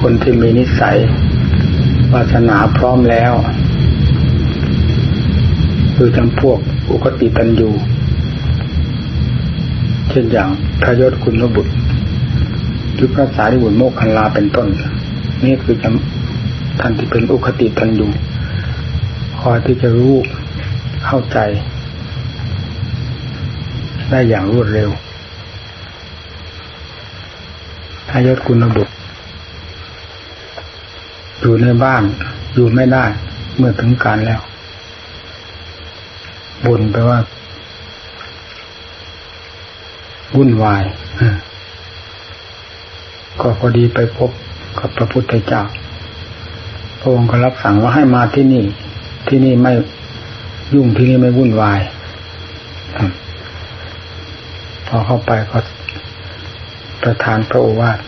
คนที่มีนิสัยวาสนาพร้อมแล้วคือจำพวกอุกติตันยูเช่นอย่างพระยศคุณบุตรหรือพระสารีบุตรโมกขันลาเป็นต้น นี่คือจำท่านที่เป็นอุคติตันยูคอยที่จะรู้เข้าใจ ได้อย่างรวดเร็วพระยศคุณบุตร อยู่ในบ้านอยู่ไม่ได้ เมื่อถึงการแล้วบ่นไปว่าวุ่นวายก็พอดีไปพบกับพระพุทธเจ้าพระองค์ก็รับสั่งว่าให้มาที่นี่ ที่นี่ไม่ยุ่งที่นี่ไม่วุ่นวายพอเข้าไปก็ประทานพระโอวาท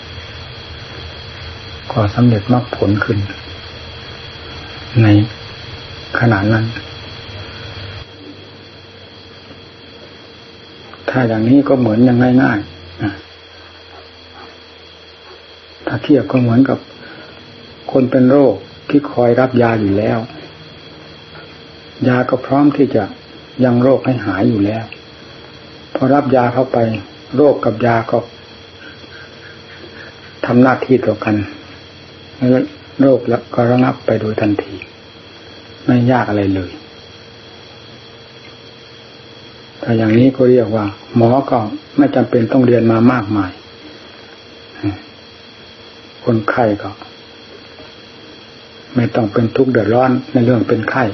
ก็สำเร็จมรรคผลขึ้น ในขณะนั้น ถ้าอย่างนี้ก็เหมือนอย่างง่ายๆถ้าเทียบก็เหมือนกับคนเป็นโรคที่คอยรับยาอยู่แล้ว ยาก็พร้อมที่จะยังโรคให้หายอยู่แล้ว พอรับยาเข้าไป โรคกับยาก็ทำหน้าที่ต่อกัน โรคแล้วก็ระงับไปโดยทันที ไม่ยากอะไรเลยแต่อย่างนี้ก็เรียกว่า หมอก็ไม่จำเป็นต้องเรียนมามากมาย คนไข้ก็ ไม่ต้องเป็นทุกข์เดือดร้อนในเรื่องเป็นไข้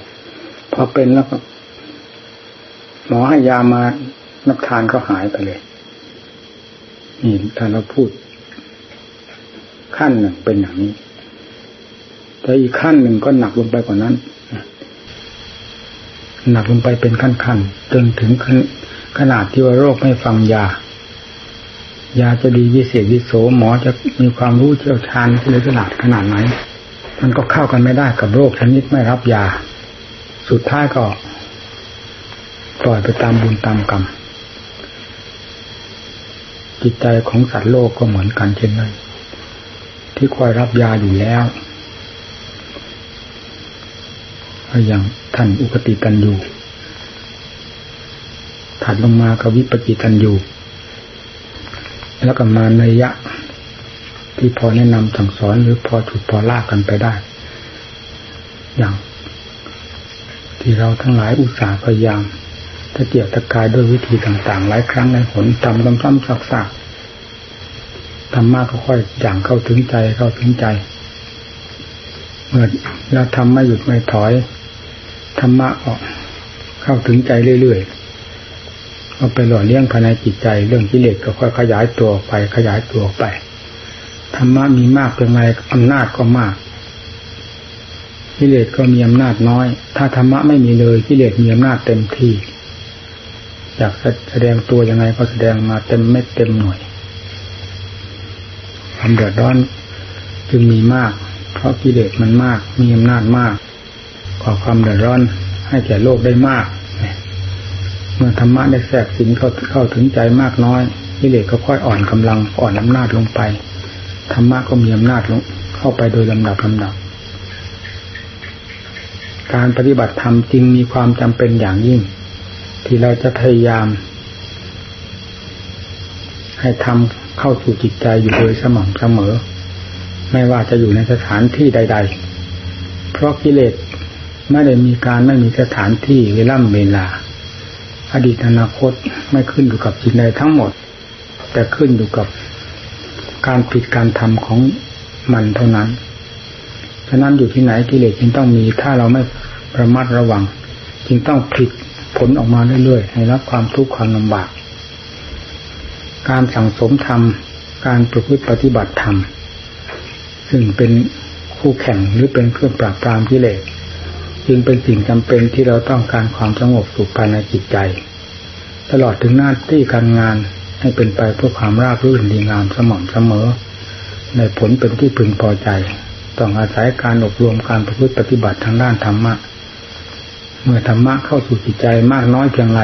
พอเป็นแล้วก็ หมอให้ยามานับทานก็หายไปเลยนี่ถ้าเราพูด ขั้นหนึ่งเป็นอย่างนี้ แต่อีกขั้นหนึ่งก็หนักลงไปกว่านั้นหนักลงไปเป็นขั้นๆจนถึงขนาดที่ว่าโรคไม่ฟังยา ยาจะดีวิเศษวิโสหมอจะมีความรู้เชี่ยวชาญที่เลยฉลาดขนาดไหนมันก็เข้ากันไม่ได้กับโรคชนิดไม่รับยา สุดท้ายก็ปล่อยไปตามบุญตามกรรมจิตใจของสัตว์โลกก็เหมือนกันเช่นนั้นที่คอยรับยาอยู่แล้ว อย่างท่านอุคติตันอยู่ถัดลงมากับวิปจิตันยูแล้วก็มาในยะ ที่พอแนะนำสั่งสอนหรือพอถูกพอลากกันไปได้ อย่าง ที่เราทั้งหลายอุตส่าห์พยายามตะเกียกตะกายด้วยวิธีต่างๆ หลายครั้งในผลทำซ้ำๆซักๆทำมากก็ค่อยอย่างเข้าถึงใจเข้าถึงใจ เมื่อเราทำไม่หยุดไม่ถอย ธรรมะออก เข้าถึงใจเรื่อยๆเอาไปหล่อเลี้ยงภายในจิตใจ เรื่องกิเลสก็ค่อยขยายตัวไปขยายตัวไปธรรมะมีมากเป็นไงอำนาจก็มากกิเลสก็มีอำนาจน้อย ถ้าธรรมะไม่มีเลยกิเลสมีอำนาจเต็มที่อยากแสดงตัวยังไงก็แสดงมาเต็มเม็ดเต็มหน่วยความเดือดร้อนจึงมีมาก เพราะกิเลสมันมาก มีอำนาจมาก ก่อความเดือดร้อนให้แก่โลกได้มาก เมื่อธรรมะได้แทรกสินเข้าเข้าถึงใจมากน้อยกิเลสก็ค่อยอ่อนกำลังอ่อนอำนาจลงไปธรรมะก็มีอำนาจลงเข้าไปโดยลำดับลำดับ การปฏิบัติธรรมจริงมีความจำเป็นอย่างยิ่ง ที่เราจะพยายาม ให้ทำเข้าสู่จิตใจอยู่โดยสม่ำเสมอ ไม่ว่าจะอยู่ในสถานที่ใด ๆ เพราะกิเลส ไม่ได้มีการไม่มีสถานที่เวลาเวลา อดีตอนาคตไม่ขึ้นอยู่กับสิ่งใดทั้งหมด แต่ขึ้นอยู่กับการผิดการทำของมันเท่านั้นฉะนั้นอยู่ที่ไหนกิเลสจึงต้องมี ถ้าเราไม่ระมัดระวัง จึงต้องผิดผลออกมาเรื่อยๆให้รับความทุกข์ความลำบาก การสั่งสมธรรม การประพฤติปฏิบัติธรรม ซึ่งเป็นคู่แข่งหรือเป็นเครื่องปราบปรามกิเลส จึงเป็นสิ่งจำเป็นที่เราต้องการความสงบสุขภายในจิตใจ ตลอดถึงหน้าที่การงานให้เป็นไปเพื่อความราบรื่นดีงามสม่ำเสมอ ในผลเป็นที่พึงพอใจ ต้องอาศัยการอบรมการประพฤติปฏิบัติทางด้านธรรมะ เมื่อธรรมะเข้าสู่จิตใจมากน้อยเพียงไร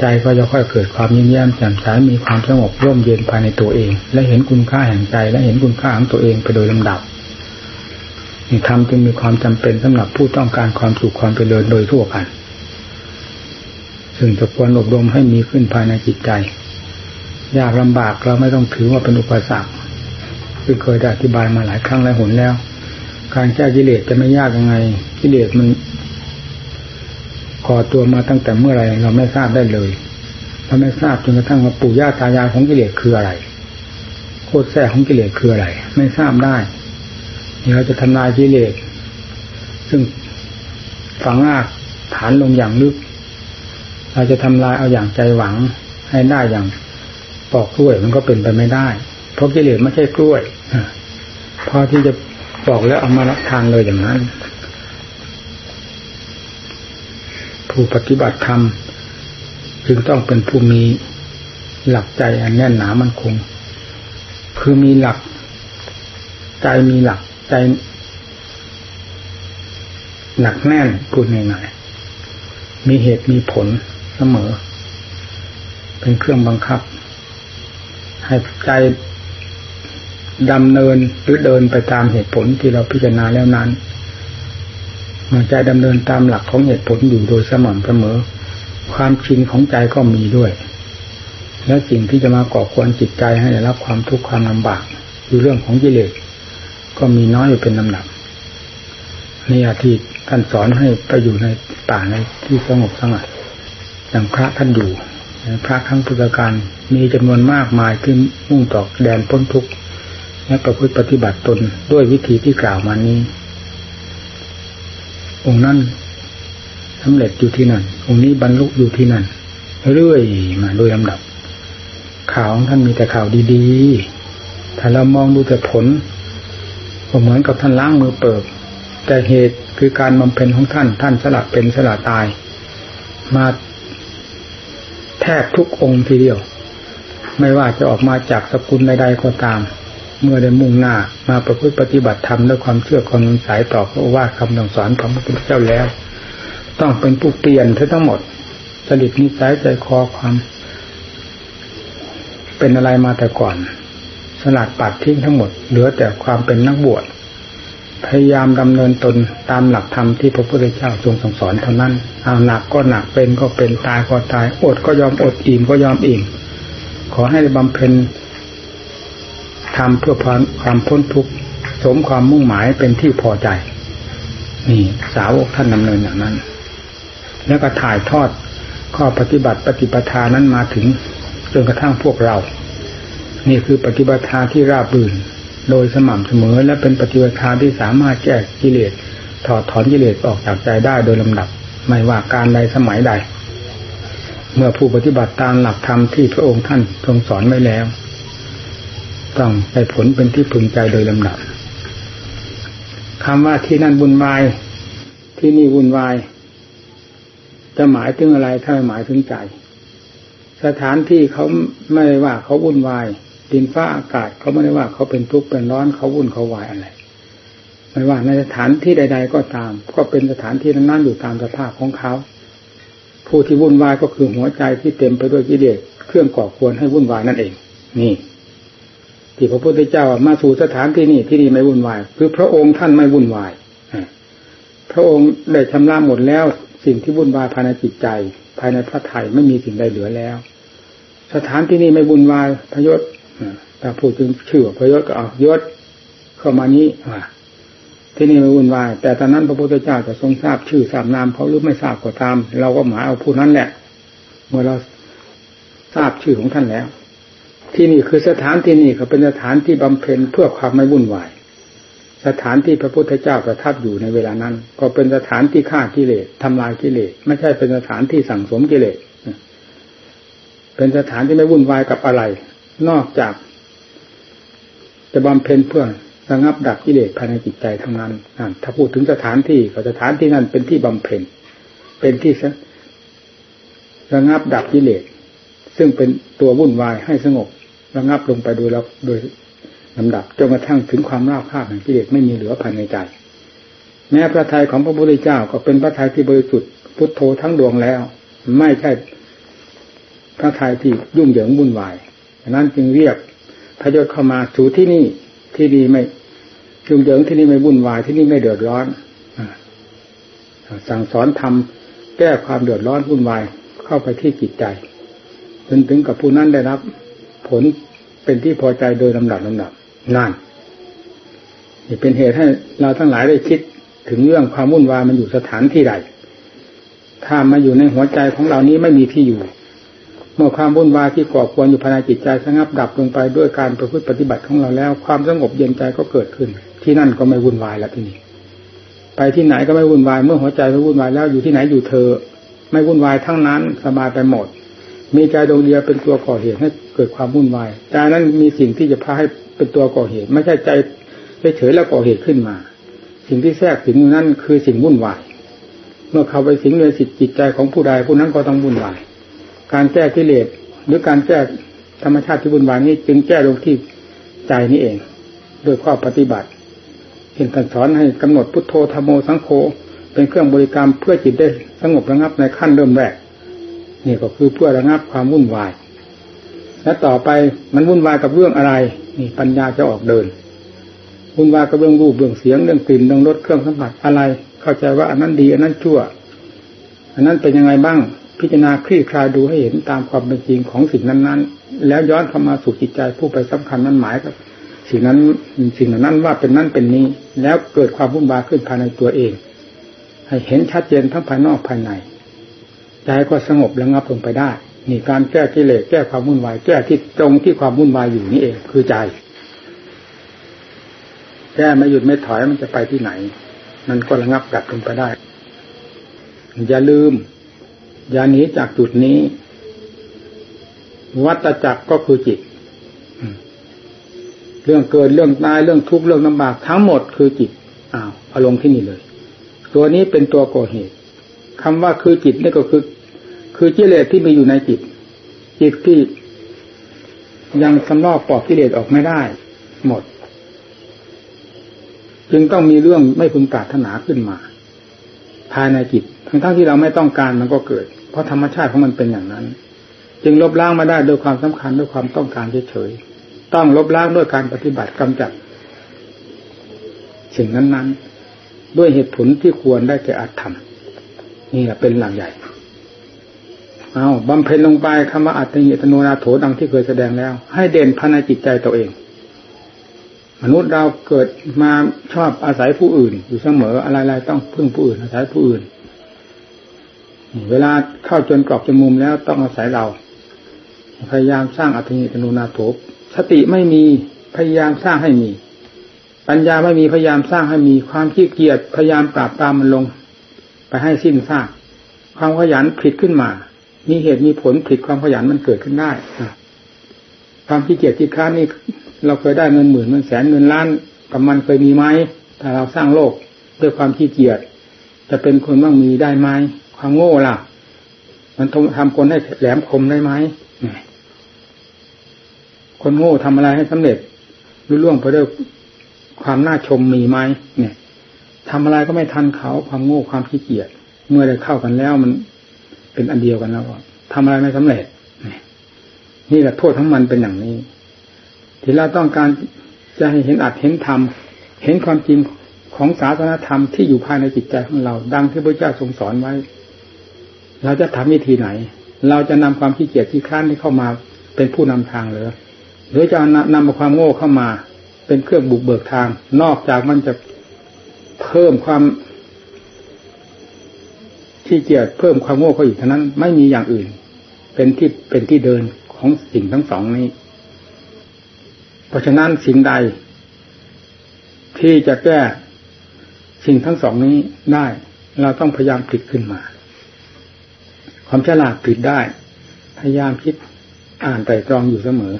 ใจก็จะค่อยเกิดความยิ้มแย้มแจ่มใสมีความสงบร่มเย็นภายในตัวเอง และเห็นคุณค่าแห่งใจและเห็นคุณค่าของตัวเองไปโดยลำดับ นี่ธรรมจึงมีความจำเป็นสำหรับผู้ต้องการความสุขความเจริญโดยทั่วกัน ซึ่งจะควรอบรมให้มีขึ้นภายในจิตใจ ยากลำบากเราไม่ต้องถือว่าเป็นอุปสรรคคือเคยได้อธิบายมาหลายครั้งหลายหนแล้ว การแก้กิเลสจะไม่ยากยังไงกิเลสมันก่อตัวมาตั้งแต่เมื่อไรเราไม่ทราบได้เลยเราไม่ทราบจนกระทั่งว่าปู่ย่าตายายของกิเลสคืออะไรโคตรแท้ของกิเลสคืออะไร ไม่ทราบได้ เราจะทำลายกิเลสซึ่งฝังรากฐานลงอย่างลึก เราจะทำลายเอาอย่างใจหวังให้ได้อย่างปอกกล้วยมันก็เป็นไปไม่ได้ เพราะกิเลสไม่ใช่กล้วยพอที่จะปอกแล้วเอามารับทานเลยอย่างนั้น ผู้ปฏิบัติธรรมจึงต้องเป็นผู้มีหลักใจอันแน่นหนามันคง คือมีหลัก ใจมีหลัก ใจหนักแน่นพูดง่ายๆมีเหตุมีผลเสมอ เป็นเครื่องบังคับ ให้ใจดำเนินหรือเดินไปตามเหตุผลที่เราพิจารณาแล้วนั้นมันใจดำเนินตามหลักของเหตุผลอยู่โดยสม่ำเสมอ ความชินของใจก็มีด้วย และสิ่งที่จะมาก่อควรจิตใจให้ได้รับความทุกข์ความลำบากคือเรื่องของกิเลส ก็มีน้อยอยู่เป็นลำดับนี่อาทิตย์ท่านสอนให้ไปอยู่ในป่าในที่สงบสงัดอย่างพระท่านอยู่พระครั้งพุทธการมีจำนวนมากมายที่มุ่งต่อแดนพ้นทุกข์และประพฤติปฏิบัติตนด้วยวิธีที่กล่าวมานี้ องค์นั้นสำเร็จอยู่ที่นั่น องค์นี้บรรลุอยู่ที่นั่น เรื่อยมาโดยลำดับ ข่าวของท่านมีแต่ข่าวดีๆ ถ้าเรามองดูแต่ผล เหมือนกับท่านล้างมือเปิดแต่เหตุคือการบำเพ็ญของท่าน ท่านสละเป็นสละตาย มาแทบทุกองค์ทีเดียว ไม่ว่าจะออกมาจากสกุลใดๆก็ตาม เมื่อได้มุ่งหน้ามาประพฤติปฏิบัติธรรมด้วยความเชื่อความสายต่อพระว่าคำสังสอนของพระพุทธเจ้าแล้ว ต้องเป็นผู้เปลี่ยนทั้งหมดสลิดนิสัยใจคอความ เป็นอะไรมาแต่ก่อน สลัดปัดทิ้งทั้งหมด เหลือแต่ความเป็นนักบวชพยายามดำเนินตนตามหลักธรรมที่พระพุทธเจ้าทรงสั่งสอนเท่านั้นเอาหนักก็หนักเป็นก็เป็นตายก็ตายอดก็ยอมอดอิ่มก็ยอมอิ่มขอให้บำเพ็ญทำเพื่อความพ้นทุกข์สมความมุ่งหมายเป็นที่พอใจ นี่สาวกท่านดำเนินอย่างนั้น แล้วก็ถ่ายทอดข้อปฏิบัติปฏิปทานั้นมาถึงจนกระทั่งพวกเรา นี่คือปฏิบัติที่ราบรื่น โดยสม่ำเสมอและเป็นปฏิบัติที่สามารถแก้กิเลสถอดถอนกิเลสออกจากใจได้โดยลำดับ ไม่ว่าการใดสมัยใด เมื่อผู้ปฏิบัติตามหลักธรรมที่พระองค์ท่านทรงสอนไว้แล้ว ต้องได้ผลเป็นที่พึงใจโดยลำดับคำว่าที่นั่นวุ่นวายที่นี่วุ่นวาย จะหมายถึงอะไรถ้าไม่หมายถึงใจ สถานที่เขาไม่ได้ว่าเขาวุ่นวาย ดินฟ้าอากาศเขาไม่ได้ว่าเขาเป็นทุกข์เป็นร้อนเขาวุ่นเขาวายอะไรไม่ว่าในสถานที่ใด ๆ ก็ตาม ก็เป็นสถานที่นั้นๆอยู่ตามสภาพของเขาผู้ที่วุ่นวายก็คือหัวใจที่เต็มไปด้วยกิเลสเครื่องก่อควรให้วุ่นวายนั่นเอง นี่ ที่พระพุทธเจ้ามาสู่สถานที่นี่ที่นี่ไม่วุ่นวาย คือพระองค์ท่านไม่วุ่นวายพระองค์ได้ชำระหมดแล้ว สิ่งที่วุ่นวายภายในจิตใจ ภายในพระไถ่ไม่มีสิ่งใดเหลือแล้ว สถานที่นี่ไม่วุ่นวายพยศ แต่พูดถึงชื่อพยศก็เอายศเข้ามานี้ที่นี่ไม่วุ่นวายแต่ตอนนั้นพระพุทธเจ้าจะทรงทราบชื่อทราบนามเขาหรือไม่ทราบก็ตาม เราก็หมายเอาผู้นั้นแหละ เมื่อเราทราบชื่อของท่านแล้ว ที่นี่คือสถานที่นี่เขาเป็นสถานที่บำเพ็ญเพื่อความไม่วุ่นวาย สถานที่พระพุทธเจ้าประทับอยู่ในเวลานั้น ก็เป็นสถานที่ฆ่ากิเลสทำลายกิเลสไม่ใช่เป็นสถานที่สั่งสมกิเลสเป็นสถานที่ไม่วุ่นวายกับอะไร นอกจากจะบำเพ็ญเพื่อระงับดับกิเลสภายในจิตใจทั้งนั้นถ้าพูดถึงสถานที่ก็สถานที่นั้นเป็นที่บำเพ็ญเป็นที่ระงับดับกิเลสซึ่งเป็นตัววุ่นวายให้สงบระงับลงไปโดยแล้วโดยลำดับจนกระทั่งถึงความราบคาบแห่งกิเลสไม่มีเหลือภายในใจ แม้พระทัยของพระพุทธเจ้าก็เป็นพระทัยที่บริสุทธิ์พุทโธทั้งดวงแล้ว ไม่ใช่พระทัยที่ยุ่งเหยิงวุ่นวาย ดังนั้นจึงเรียกพระยศเข้ามาสู่ที่นี่ที่นี่ไม่ยุ่งเหยิงที่นี่ไม่วุ่นวายที่นี่ไม่เดือดร้อนสั่งสอนทำแก้ความเดือดร้อนวุ่นวายเข้าไปที่จิตใจจนถึงกับผู้นั้นได้รับ ผลเป็นที่พอใจโดยลำดับลำดับนั่นนี่เป็นเหตุให้เราทั้งหลายได้คิดถึงเรื่องความวุ่นวายมันอยู่สถานที่ใดถ้ามาอยู่ในหัวใจของเรานี้ไม่มีที่อยู่ มื่อความวุ่นวายที่ก่อควรอยู่ภายในจิตใจสงับดับลงไปด้วยการประพฤติปฏิบัติของเราแล้ว ความสงบเย็นใจก็เกิดขึ้น ที่นั่นก็ไม่วุ่นวายแล้วที่นี่ไปที่ไหนก็ไม่วุ่นวายเมื่อหัวใจไม่วุ่นวายแล้วอยู่ที่ไหนอยู่เธอ ไม่วุ่นวายทั้งนั้นสบายไปหมด มีใจดวงเดียวเป็นตัวก่อเหตุให้เกิดความวุ่นวายใจนั้นมีสิ่งที่จะพาให้เป็นตัวก่อเหตุ ไม่ใช่ใจเฉยๆแล้วก่อเหตุขึ้นมา สิ่งที่แทรกสิงนั่นคือสิ่งวุ่นวาย เมื่อเข้าไปสิงในสิทจิตใจของผู้ใดผู้นั้นก็ต้องวุ่นวาย การแก้กิเลสหรือการแก้ธรรมชาติที่วุ่นวายนี้ จึงแก้ลงที่ใจนี้เอง โดยข้อปฏิบัติเห็นท่านสอนให้กำหนดพุทโธธรรมโมสังโฆเป็นเครื่องบริกรรมเพื่อจิตได้สงบระงับในขั้นเริ่มแรกนี่ก็คือเพื่อระงับความวุ่นวาย และต่อไปมันวุ่นวายกับเรื่องอะไร นี่ปัญญาจะออกเดิน วุ่นวายกับเรื่องรูปเรื่องเสียงเรื่องกลิ่นเรื่องรสเครื่องสัมผัสอะไร เข้าใจว่าอันนั้นดีอันนั้นชั่ว อันนั้นเป็นยังไงบ้าง พิจารณาคลี่คลายดูให้เห็นตามความเป็นจริงของสิ่งนั้น ๆ แล้วย้อนเข้ามาสู่จิตใจผู้ไปสำคัญนั้นหมายกับสิ่งนั้นสิ่งนั้นว่าเป็นนั่นเป็นนี้ แล้วเกิดความวุ่นวายขึ้นภายในตัวเอง ให้เห็นชัดเจนทั้งภายนอกภายในใจก็สงบระงับลงไปได้นี่การแก้กิเลสแก้ความวุ่นวายแก้ที่ตรงที่ความวุ่นวายอยู่นี่เองคือใจ แก้ไม่หยุดไม่ถอยมันจะไปที่ไหน มันก็ระงับดับลงไปได้ อย่าลืม อย่าหนีจากจุดนี้ วัตจักรก็คือจิต เรื่องเกิดเรื่องตายเรื่องทุกข์เรื่องลำบากทั้งหมดคือจิตอ้าวเอาลงที่นี่เลย ตัวนี้เป็นตัวก่อเหตุคำว่าคือจิตนี่ก็คือ คือกิเลสที่มีอยู่ในจิต จิตที่ยังสำลอกปอกกิเลสออกไม่ได้ หมด จึงต้องมีเรื่องไม่พึงปรารถนาขึ้นมา ภายในจิตทั้งทั้งที่เราไม่ต้องการมันก็เกิด เพราะธรรมชาติของมันเป็นอย่างนั้น จึงลบล้างมาได้โดยความสำคัญด้วยความต้องการเฉยๆต้องลบล้างด้วยการปฏิบัติกำจัดสิ่งนั้นๆ ด้วยเหตุผลที่ควรได้แก่อัตธรรมนี่แหละเป็นหลักใหญ่ เอาบำเพ็ญลงไปคำว่าอัตติยตโนนาโถดังที่เคยแสดงแล้ว ให้เด่นภายในจิตใจตัวเอง มนุษย์เราเกิดมาชอบอาศัยผู้อื่น อยู่เสมออะไรๆต้องพึ่งผู้อื่น อาศัยผู้อื่น เวลาเข้าจนกรอบจมุมแล้วต้องอาศัยเรา พยายามสร้างอัตถิตนุนาโถสติไม่มีพยายามสร้างให้มี ปัญญาไม่มีพยายามสร้างให้มี ความขี้เกียจพยายามปราบตามมันลง ไปให้สิ้นซากความขยันผิดขึ้นมา มีเหตุมีผลผิดความขยันมันเกิดขึ้นได้ความขี้เกียจที่ค้านนี่เราเคยได้เงินหมื่นเงินแสนเงินล้านกับมันเคยมีไหมถ้าเราสร้างโลกด้วยความขี้เกียจจะเป็นคนบ้างมีได้ไหม ความโง่ล่ะ มันทำคนให้แหลมคมได้ไหมคนโง่ทำอะไรให้สำเร็จรู้ล่วงไปด้วยความน่าชมมีไหมเนี่ยทำอะไรก็ไม่ทันเขาความโง่ความขี้เกียจเมื่อได้เข้ากันแล้วมันเป็นอันเดียวกันแล้วทำอะไรไม่สำเร็จนี่แหละโทษทั้งมันเป็นอย่างนี้ ที่เราต้องการจะให้เห็นอัดเห็นธรรมเห็นความจริงของศาสนธรรมที่อยู่ภายในจิตใจของเรา ดังที่พระเจ้าทรงสอนไว้ เราจะทำวิธีไหน เราจะนำความขี้เกียจที่ค้านที่เข้ามาเป็นผู้นำทางหรือหรือจะนำความโง่เข้ามา เป็นเครื่องบุกเบิกทาง นอกจากมันจะเพิ่มความขี้เกียจเพิ่มความโง่เข้าอีกเท่านั้น ไม่มีอย่างอื่น เป็นที่เป็นที่เดินของสิ่งทั้งสองนี้ เพราะฉะนั้นสิ่งใด ที่จะแก้สิ่งทั้งสองนี้ได้ เราต้องพยายามผลิตขึ้นมา ความฉลาดผลิตได้ พยายามคิดอ่านไตรตรองอยู่เสมอ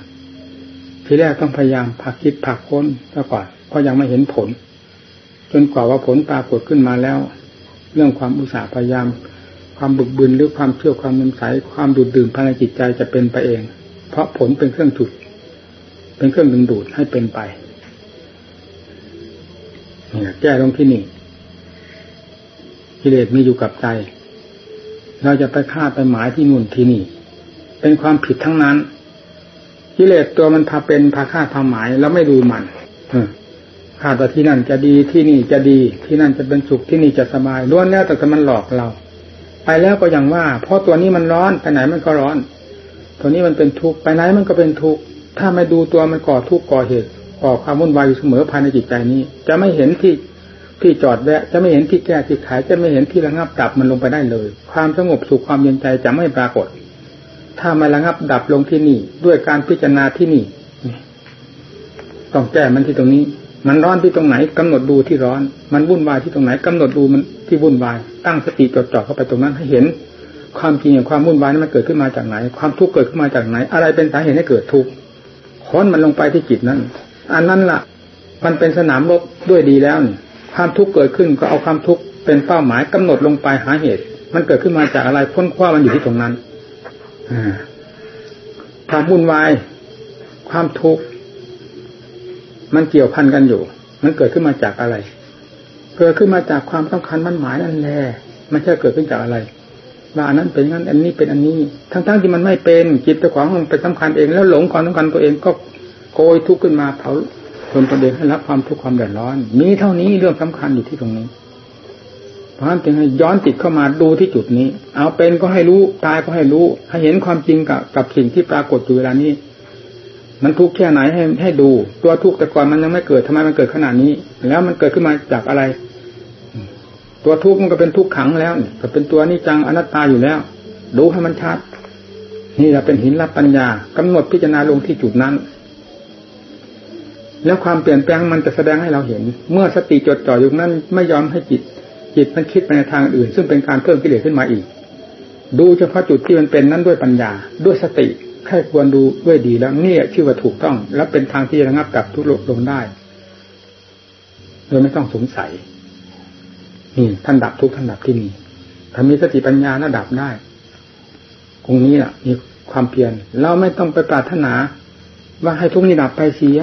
ทีแรกต้องพยายามผักคิดผักค้นซะก่อนเพราะยังไม่เห็นผล จนกว่าว่าผลปรากฏขึ้นมาแล้ว เรื่องความอุตสาห์พยายาม ความบึกบึนหรือความเชื่อความมันใสความดูดดื่มภายในจิตใจจะเป็นไปเอง เพราะผลเป็นเครื่องจุด เป็นเครื่องดึงดูดให้เป็นไปนี่แก้ตรงที่นี่กิเลสมีอยู่กับใจ เราจะไปคาดไปหมายที่นู่นที่นี่ เป็นความผิดทั้งนั้นกิเลสตัวมันพาเป็นพาฆ่าพาหมายแล้วไม่ดูมันข้าแต่ที่นั่นจะดีที่นี่จะดีที่นั่นจะเป็นสุขที่นี่จะสบายล้วนแล้วแต่มันหลอกเรา ไปแล้วก็อย่างว่า เพราะตัวนี้มันร้อนไปไหนมันก็ร้อน ตัวนี้มันเป็นทุกข์ไปไหนมันก็เป็นทุกข์ถ้าไม่ดูตัวมันก่อทุกข์ก่อเหตุก่อความวุ่นวายอยู่เสมอภายในจิตใจนี้ จะไม่เห็นที่ ที่จอดแวะจะไม่เห็นที่แก้ที่ขายจะไม่เห็นที่ระงับดับมันลงไปได้เลย ความสงบสุขความเย็นใจจะไม่ปรากฏ ถ้ามาระงับดับลงที่นี่ ด้วยการพิจารณาที่นี่ต้องแก้มันที่ตรงนี้ มันร้อนที่ตรงไหนกำหนดดูที่ร้อน มันวุ่นวายที่ตรงไหนกำหนดดูมันที่วุ่นวาย ตั้งสติจดจ่อเข้าไปตรงนั้นให้เห็น ความจริงอย่างความวุ่นวายนั้นมันเกิดขึ้นมาจากไหน ความทุกข์เกิดขึ้นมาจากไหน อะไรเป็นสาเหตุให้เกิดทุกข์ค้นมันลงไปที่จิตนั้น อันนั้นล่ะ มันเป็นสนามรบด้วยดีแล้วนี่ ความทุกข์เกิดขึ้นก็เอาความทุกข์เป็นเป้าหมายกำหนดลงไปหาเหตุ มันเกิดขึ้นมาจากอะไรพ้นคว้ามันอยู่ที่ตรงนั้นความวุ่นวายความทุกข์มันเกี่ยวพันกันอยู่ มันเกิดขึ้นมาจากอะไร เกิดขึ้นมาจากความสำคัญมันหมายนั่นแหละไม่ใช่เกิดขึ้นจากอะไรว่าอันนั้นเป็นงั้นอันนี้เป็นอันนี้ ทั้งๆที่มันไม่เป็นจิตเจ้าของมันเป็นสำคัญเองแล้วหลงความสำคัญตัวเองก็โกยทุกข์ขึ้นมาเผา จนตัวเองให้รับความทุกข์ความเดือดร้อน มีเท่านี้เรื่องสำคัญอยู่ที่ตรงนี้เพราะฉะนั้นจึงให้ย้อนติดเข้ามาดูที่จุดนี้ เอาเป็นก็ให้รู้ตายก็ให้รู้ ให้เห็นความจริงกับกับสิ่งที่ปรากฏอยู่เวลานี้ มันทุกข์แค่ไหนให้ให้ดู ตัวทุกข์แต่ก่อนมันยังไม่เกิดทำไมมันเกิดขนาดนี้ แล้วมันเกิดขึ้นมาจากอะไร ตัวทุกข์มันก็เป็นทุกข์ขังแล้วก็เป็นตัวนี้จังอนัตตาอยู่แล้วดูให้มันชัดนี่เราเป็นหินรับปัญญากำหนดพิจารณาลงที่จุดนั้น แล้วความเปลี่ยนแปลงมันจะแสดงให้เราเห็น เมื่อสติจดจ่ออยู่นั้นไม่ยอมให้จิต จิตมันคิดไปในทางอื่น ซึ่งเป็นการเพิ่มกิเลสขึ้นมาอีก ดูเฉพาะจุดที่มันเป็นนั้นด้วยปัญญา ด้วยสติใครควรดูด้วยดีแล้วนี่ชื่อว่าถูกต้อง และเป็นทางที่จะระงับกับทุกโลลงได้โดยไม่ต้องสงสัยนี่ท่านดับทุกท่านดับที่นี่ถ้ามีสติปัญญาน่าดับได้ตรงนี้แหละมีความเพียรเราไม่ต้องไปปรารถนา ว่าให้ทุกนี้ดับไปเสีย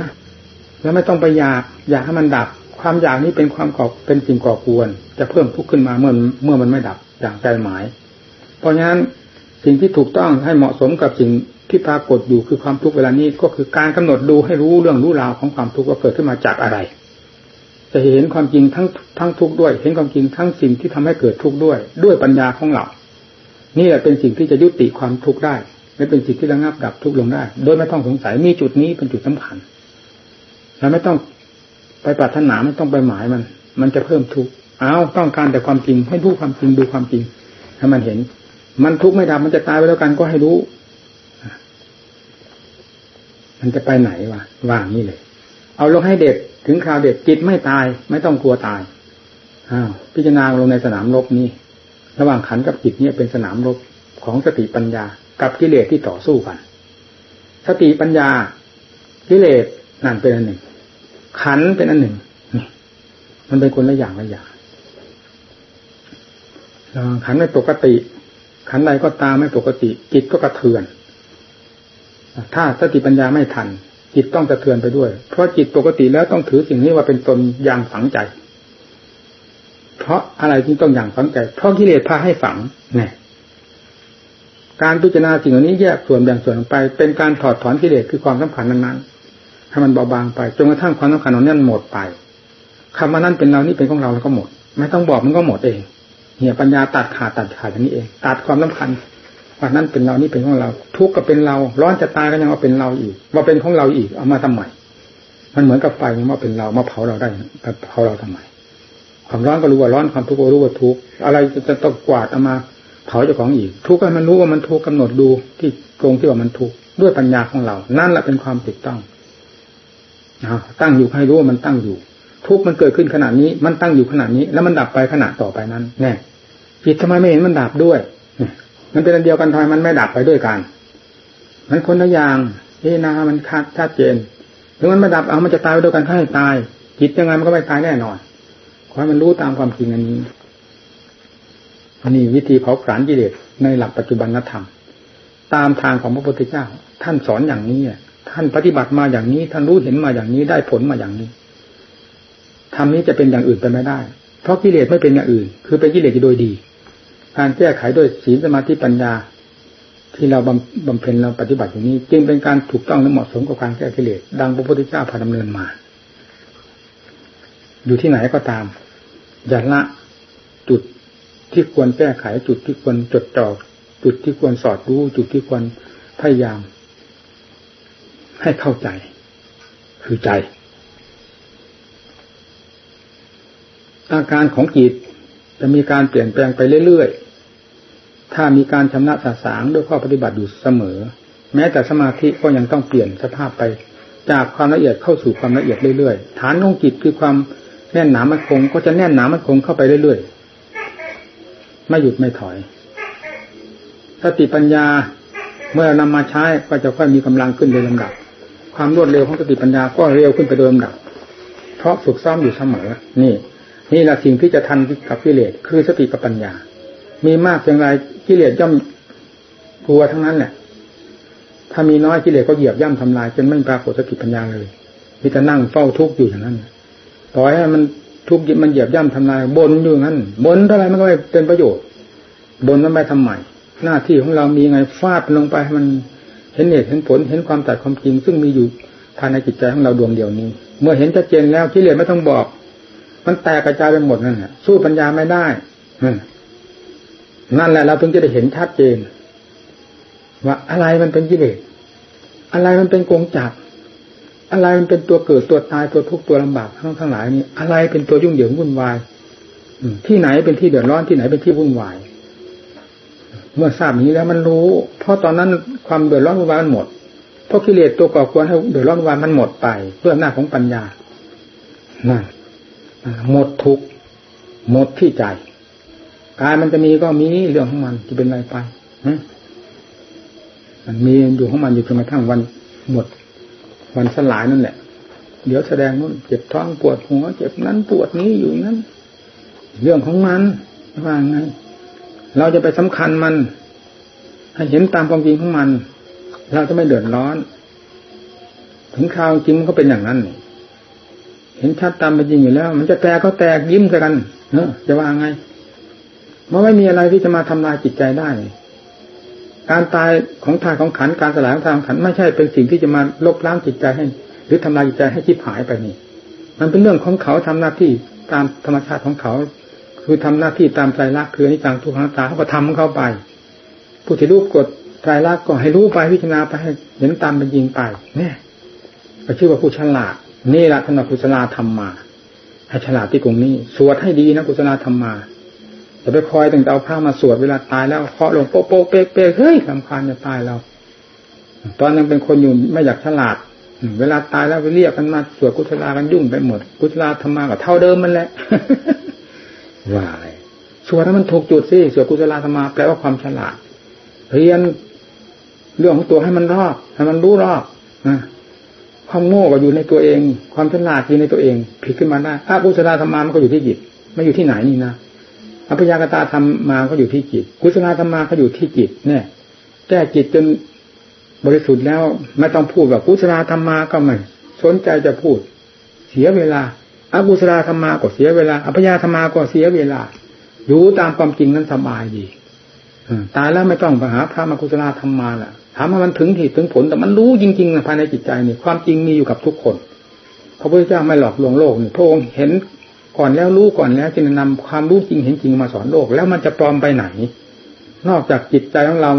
แล้วไม่ต้องไปอยากอยากให้มันดับ ความอยากนี้เป็นความก่อเป็นสิ่งก่อกวนจะเพิ่มทุกข์ขึ้นมาเมื่อเมื่อมันไม่ดับอย่างใจหมาย เพราะฉะนั้นสิ่งที่ถูกต้องให้เหมาะสมกับสิ่งที่ปรากฏอยู่คือความทุกข์เวลานี้ก็คือการกำหนดดูให้รู้เรื่องรู้ราวของความทุกข์ว่าเกิดขึ้นมาจากอะไร จะเห็นความจริงทั้งทั้งทุกข์ด้วย เห็นความจริงทั้งสิ่งที่ทำให้เกิดทุกข์ด้วย ด้วยปัญญาของเรา นี่แหละเป็นสิ่งที่จะยุติความทุกข์ได้และเป็นสิ่งที่ระงับดับทุกข์ลงได้ โดยไม่ต้องสงสัยมีจุดนี้เป็นจุดสำคัญ เราไม่ต้องไปปรารถนาไม่ต้องไปหมายมัน มันจะเพิ่มทุกข์เอาต้องการแต่ความจริง ให้รู้ความจริงดูความจริงให้มันเห็น มันทุกข์ไม่ดับมันจะตายไปแล้วกันก็ให้รู้มันจะไปไหนวะว่างนี่เลย เอาลงให้เด็ดถึงคราวเด็ดจิตไม่ตาย ไม่ต้องกลัวตายอ้าวพิจารณาลงในสนามรบนี้ระหว่างขันกับจิตเนี่ยเป็นสนามรบของสติปัญญา กับกิเลสที่ต่อสู้กัน สติปัญญากิเลส นั่นเป็นอันหนึ่ง ขันเป็นอันหนึ่งมันเป็นคนละอย่างละอย่างขันไม่ปกติ ขันใดก็ตามไม่ปกติ จิตก็กระเทือน ถ้าสติปัญญาไม่ทัน จิตต้องสะเทือนไปด้วย เพราะจิตปกติแล้วต้องถือสิ่งนี้ว่าเป็นตนอย่างฝังใจ เพราะอะไรที่ต้องอย่างฝังใจ เพราะกิเลสพาให้ฝังเนี่ยการพิจารณาสิ่งเหล่านี้แยกส่วนแบ่งส่วนไป เป็นการถอดถอนกิเลสคือความสำคัญนั้นๆ ให้มันเบาบางไปจนกระทั่งความสำคัญของนั้นหมดไปคำว่านั้นเป็นเรานี่เป็นของเราแล้วก็หมด ไม่ต้องบอกมันก็หมดเองเหี่ยปัญญาตัดขาดตัดขาดอย่างนี้เอง ตัดความสำคัญว่านั้นเป็นเรานี่เป็นของเรา ทุกข์ก็เป็นเรา ร้อนจะตายก็ยังว่าเป็นเราอีกว่าเป็นของเราอีก เอามาทำไมมันเหมือนกับไฟมันว่าเป็นเรามาเผาเราได้เผาเราทำไมความร้อนก็รู้ว่าร้อนความทุกข์ก็รู้ว่าทุกข์อะไรจะต้องกวาดเอามาเผาเจ้าของอีก ทุกข์ให้มันรู้ว่ามันทุกข์กาหนดดูที่ตรงที่ว่ามันทุกข์ด้วยปัญญาของเรา นั่นแหละเป็นความถูกต้อง ตั้งอยู่ให้รู้ว่ามันตั้งอยู่ ทุกมันเกิดขึ้นขนาดนี้ มันตั้งอยู่ขนาดนี้ แล้วมันดับไปขณะต่อไปนั้น แน่จิตทำไมไม่เห็นมันดับด้วยมันเป็นอันเดียวกันทำไมมันไม่ดับไปด้วยกัน มันคนละอย่างเอนามันคาดชัดเจนถึงมันไม่ดับเอามันจะตายไปด้วยกันให้ตาย จิตยังไงมันก็ไม่ตายแน่นอนขอให้มันรู้ตามความจริงอันนี้อันนี้วิธีเผาผลาญกิเลสในหลักปัจจุบันธรรม ตามทางของพระพุทธเจ้า ท่านสอนอย่างนี้ ท่านปฏิบัติมาอย่างนี้ ท่านรู้เห็นมาอย่างนี้ได้ผลมาอย่างนี้ทำนี้จะเป็นอย่างอื่นไปไม่ได้ เพราะกิเลสไม่เป็นอย่างอื่น คือเป็นกิเลสโดยดี การแก้ไขด้วยศีลสมาธิปัญญา ที่เราบำเพ็ญเราปฏิบัติอย่างนี้ จึงเป็นการถูกต้องและเหมาะสมกับการแก้กิเลสดังพระพุทธเจ้าพาดำเนินมา อยู่ที่ไหนก็ตามอย่าละจุดที่ควรแก้ไขจุดที่ควรจดจ่อจุดที่ควรสอดรู้ จุดที่ควรพยายาม ให้เข้าใจ คือใจ อาการของจิตจะมีการเปลี่ยนแปลงไปเรื่อยๆ ถ้ามีการชำระสาสางด้วยข้อปฏิบัติอยู่เสมอ แม้แต่สมาธิก็ยังต้องเปลี่ยนสภาพไป จากความละเอียดเข้าสู่ความละเอียดเรื่อยๆ ฐานของจิตคือความแน่นหนามันคง ก็จะแน่นหนามันคงเข้าไปเรื่อยๆ ไม่หยุดไม่ถอย สติปัญญาเมื่อนำมาใช้ก็จะค่อยมีกำลังขึ้นโดยลำดับ ความรวดเร็วของสติปัญญาก็เร็วขึ้นไปโดยลำดับ เพราะฝึกซ้อมอยู่เสมอ นี่ นี่แหละสิ่งที่จะทันกับกิเลสคือสติกับปัญญา มีมากเพียงไรกิเลสย่อมกลัวทั้งนั้นแหละ ถ้ามีน้อยกิเลสก็เหยียบย่ำทำลายจนไม่ปรากฏสติปัญญาเลยมีแต่นั่งเฝ้าทุกข์อยู่อย่างนั้นต่อให้มันทุกข์มันเหยียบย่ำทำลายบนอยู่งั้นบนเท่าไรมันก็ไม่เป็นประโยชน์บนนั้นไปทำใหม่หน้าที่ของเรามีไงฟาดลงไปให้มัน เห็นเหตุเห็นผลเห็นความตัดความจริง ซึ่งมีอยู่ภายในจิตใจของเราดวงเดียวนี้ เมื่อเห็นชัดเจนแล้วกิเลสไม่ต้องบอก มันแตกกระจายไปหมดนั่นแหละสู้ปัญญาไม่ได้นั่นแหละเราถึงจะได้เห็นชัดเจน ว่าอะไรมันเป็นกิเลสอะไรมันเป็นกงจักอะไรมันเป็นตัวเกิดตัวตายตัวทุกข์ตัวลำบากทั้งทั้งหลายนี้อะไรเป็นตัวยุ่งเหยิงวุ่นวายที่ไหนเป็นที่เดือดร้อนที่ไหนเป็นที่วุ่นวาย เมื่อทราบนี้แล้วมันรู้ เพราะตอนนั้นความเดือดร้อนวุ่นวายมันหมด เพราะกิเลสตัวก่อควรให้เดือดร้อนวุ่นวายมันหมดไปเพื่อหน้าของปัญญานั่นหมดทุกหมดที่ใจกายมันจะมีก็มีเรื่องของมันจะเป็นอะไรไปมันมีอยู่ของมันอยู่จนกระทั่งวันหมด วันสลายนั่นแหละ เดี๋ยวแสดงนู่นเจ็บท้องปวดหัวเจ็บนั้นปวดนี้อยู่นั้น เรื่องของมันว่าไง เราจะไปสำคัญมัน ให้เห็นตามความจริงของมัน เราจะไม่เดือดร้อน ถึงคราวจริงมันก็เป็นอย่างนั้น เห็นชัดตามเป็นจริงอยู่แล้ว มันจะแตกก็แตกยิ้มกันเนอะจะว่าไงมันไม่มีอะไรที่จะมาทำลายจิตใจได้ การตายของทายของขันการสลายของทายของขันไม่ใช่เป็นสิ่งที่จะมาลบล้างจิตใจให้ หรือทำลายจิตใจให้จิบหายไปนี่ มันเป็นเรื่องของเขาทำหน้าที่ตามธรรมชาติของเขา คือทำหน้าที่ตามใจรักคืออนิจจังทุกขังตาเขาก็ทำของเข้าไป ผู้ที่รู้กฎใจรักก็ให้รู้ไปพิจารณาไปเห็นตามเป็นจริงไป เนี่ยก็ชื่อว่าผู้ฉลาดนี่แหละท่านกุศลธรรมมาให้ฉลาดที่ตรงนี้ สวดให้ดีนะกุศลธรรมมาจะไปคอยตั้งแต่เอาผ้ามาสวดเวลาตายแล้วเคาะลงโป๊ะโป๊ะเป๊ะเป๊ะเฮ้ยลำคาญจะตายเรา ตอนยังเป็นคนอยู่ไม่อยากฉลาด เวลาตายแล้วไปเรียกกันมาสวดกุศลากันยุ่งไปหมด กุศลธรรมากับเท่าเดิมมันแหละ ว่าอะไรสวดให้มันถูกจุดสิสวดกุศลธรรมาแปลว่าความฉลาดเรียนเรื่องของตัวให้มันรอบให้มันรู้รอบนะความโง่ก็อยู่ในตัวเอง ความฉลาดอยู่ในตัวเอง ผิดขึ้นมาได้อากุศลธรรมามันก็อยู่ที่จิตไม่อยู่ที่ไหนนี่นะอภิญากตาธรรมมาก็อยู่ที่จิต กุศลธรรมาก็อยู่ที่จิต เนี่ยแก้จิตจนบริสุทธิ์แล้วไม่ต้องพูดแบบกุศลธรรมาก็ไม่สนใจจะพูด เสียเวลา อากุศลธรรมาก็เสียเวลาอภิญญาธรรมาก็เสียเวลา อยู่ตามความจริงนั้นสบายดีตายแล้วไม่ต้องไปหาพระมากุศลธรรมาล่ะถามว่ามันถึงที่ถึงผลแต่มันรู้จริงๆนะภายในจิตใจนี่ความจริงมีอยู่กับทุกคนพระพุทธเจ้าไม่หลอกลวงโลกนี่พระองค์เห็นก่อนแล้วรู้ก่อนแล้วจึงนำความรู้จริงเห็นจริงมาสอนโลก แล้วมันจะปลอมไปไหน นอกจากจิตใจของเรา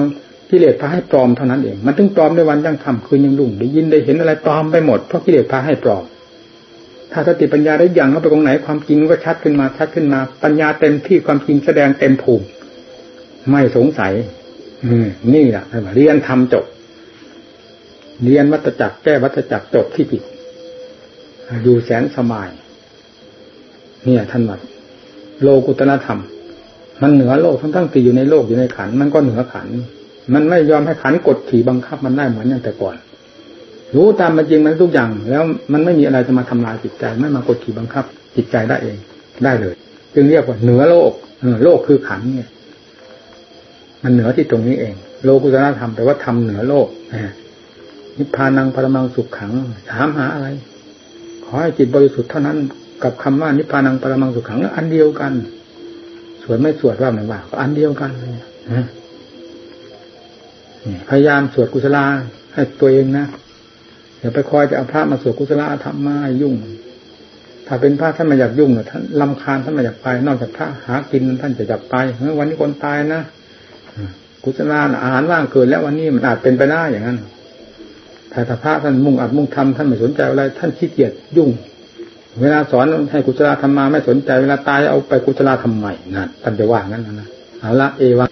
กิเลสพาให้ปลอมเท่านั้นเอง มันถึงปลอมในวันยังคำคืนยังรุ่งได้ยินได้เห็นอะไรปลอมไปหมดเพราะกิเลสพาให้ปลอม ถ้าสติปัญญาได้ยังเข้าไปตรงไหนความจริงก็ชัดขึ้นมาชัดขึ้นมา ปัญญาเต็มที่ความจริงแสดงเต็มภูมิไม่สงสัย อืนี่แหละเรียนทำจบ เรียนวัตจักรแก้วัตจักรจบที่จิตอยู่แสนสบาย เนี่ยท่านวัดโลกุตนธรรม มันเหนือโลกทั้งทั้งตีอยู่ในโลกอยู่ในขันมันก็เหนือขัน มันไม่ยอมให้ขันกดขี่บังคับมันได้เหมือนอย่างแต่ก่อน รู้ตามมันจริงมันทุกอย่าง แล้วมันไม่มีอะไรจะมาทำลายจิตใจ ไม่มากดขี่บังคับ จิตใจได้เองได้เลย จึงเรียกว่าเหนือโลกเออโลกคือขันเนี่ย มันเหนือที่ตรงนี้เอง โลกุตนธรรมแปลว่าทำเหนือโลกนิพพานังปรมังสุขขังถามหาอะไร ขอให้จิตบริสุทธิ์เท่านั้นกับคำว่านิพพานังปรมังสุขขังอันเดียวกัน สวดไม่สวดว่าไม่ว่าก็อันเดียวกันเลยพยายามสวดกุศลาให้ตัวเองนะ อย่าไปคอยจะเอาพระมาสวดกุศลาธรรมมายุ่ง ถ้าเป็นพระท่านไม่อยากยุ่งเนี่ยท่านลำคาญท่านไม่อยากไป นอกจากพระหากินท่านจะจับไปเวันนี้คนตายนะกุศลาอาหารว่างเกินแล้ววันนี้มันอาจเป็นไปได้อย่างนั้นถ้าพระท่านมุ่งอัดมุ่งทำท่านไม่สนใจอะไร ท่านขี้เกียจยุ่ง เวลาสอนให้กุศลธรรมมาไม่สนใจเวลาตายเอาไปกุศลธรรมใหม่นั่นท่านจะว่างั้นนะเอาละเอวะ